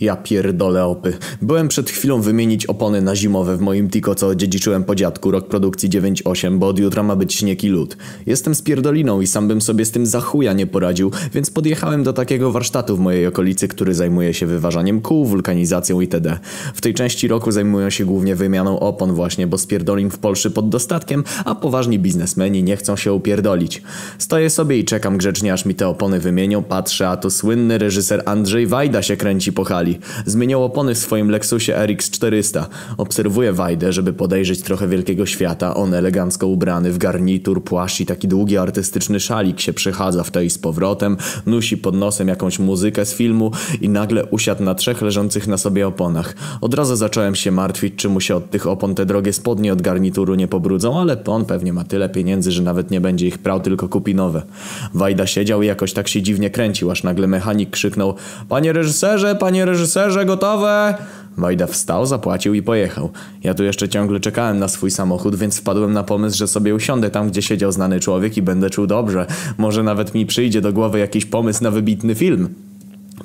Ja pierdolę opy. Byłem przed chwilą wymienić opony na zimowe w moim Tico, co odziedziczyłem po dziadku, rok produkcji 9.8, bo od jutra ma być śnieg i lód. Jestem z pierdoliną i sam bym sobie z tym za chuja nie poradził, więc podjechałem do takiego warsztatu w mojej okolicy, który zajmuje się wyważaniem kół, wulkanizacją itd. W tej części roku zajmują się głównie wymianą opon właśnie, bo spierdolin w Polsce pod dostatkiem, a poważni biznesmeni nie chcą się upierdolić. Stoję sobie i czekam grzecznie, aż mi te opony wymienią, patrzę, a to słynny reżyser Andrzej Wajda się kręci po hali. Zmieniał opony w swoim Lexusie RX 400. Obserwuję Wajdę, żeby podejrzeć trochę wielkiego świata. On elegancko ubrany w garnitur, płaszcz i taki długi artystyczny szalik się przechadza w tej z powrotem, nusi pod nosem jakąś muzykę z filmu i nagle usiadł na trzech leżących na sobie oponach. Od razu zacząłem się martwić, czy mu się od tych opon te drogie spodnie od garnituru nie pobrudzą, ale on pewnie ma tyle pieniędzy, że nawet nie będzie ich prał, tylko kupi nowe. Wajda siedział i jakoś tak się dziwnie kręcił, aż nagle mechanik krzyknął Panie reżyserze, panie reżyserze, gotowe! Wajda wstał, zapłacił i pojechał. Ja tu jeszcze ciągle czekałem na swój samochód, więc wpadłem na pomysł, że sobie usiądę tam, gdzie siedział znany człowiek i będę czuł dobrze. Może nawet mi przyjdzie do głowy jakiś pomysł na wybitny film.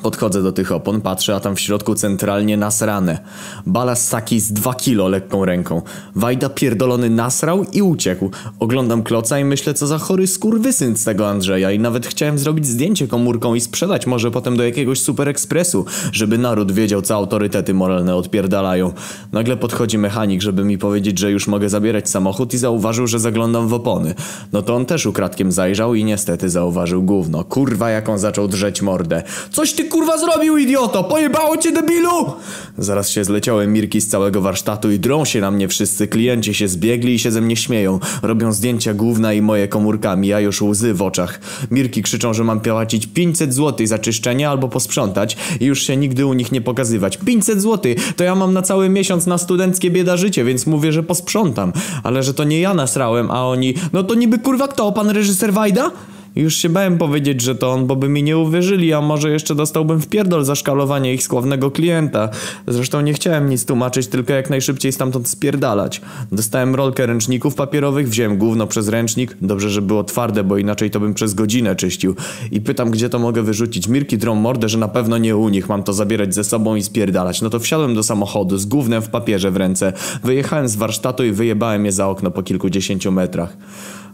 Podchodzę do tych opon, patrzę, a tam w środku centralnie nasrane. Balas Saki z 2 kilo lekką ręką. Wajda pierdolony nasrał i uciekł. Oglądam kloca i myślę, co za chory skurwysyn z tego Andrzeja i nawet chciałem zrobić zdjęcie komórką i sprzedać może potem do jakiegoś super ekspresu, żeby naród wiedział, co autorytety moralne odpierdalają. Nagle podchodzi mechanik, żeby mi powiedzieć, że już mogę zabierać samochód i zauważył, że zaglądam w opony. No to on też ukradkiem zajrzał i niestety zauważył gówno. Kurwa, jaką zaczął drzeć mordę. Coś ty kurwa zrobił, idioto? Pojebało cię, debilu? Zaraz się zleciały mirki z całego warsztatu i drą się na mnie wszyscy. Klienci się zbiegli i się ze mnie śmieją. Robią zdjęcia główna i moje komórkami, ja już łzy w oczach. Mirki krzyczą, że mam płacić 500 zł za czyszczenie albo posprzątać i już się nigdy u nich nie pokazywać. 500 zł! To ja mam na cały miesiąc na studenckie bieda życie, więc mówię, że posprzątam. Ale że to nie ja nasrałem, a oni... No to niby kurwa kto? Pan reżyser Wajda? Już się bałem powiedzieć, że to on, bo by mi nie uwierzyli, a może jeszcze dostałbym w pierdol za szkalowanie ich sławnego klienta. Zresztą nie chciałem nic tłumaczyć, tylko jak najszybciej stamtąd spierdalać. Dostałem rolkę ręczników papierowych, wziąłem gówno przez ręcznik. Dobrze, że było twarde, bo inaczej to bym przez godzinę czyścił. I pytam, gdzie to mogę wyrzucić. Mirki drą mordę, że na pewno nie u nich. Mam to zabierać ze sobą i spierdalać. No to wsiadłem do samochodu z gównem w papierze w ręce. Wyjechałem z warsztatu i wyjebałem je za okno po kilkudziesięciu metrach.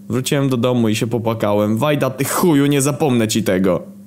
Wróciłem do domu i się popłakałem. Wajda, ty chuju, nie zapomnę ci tego.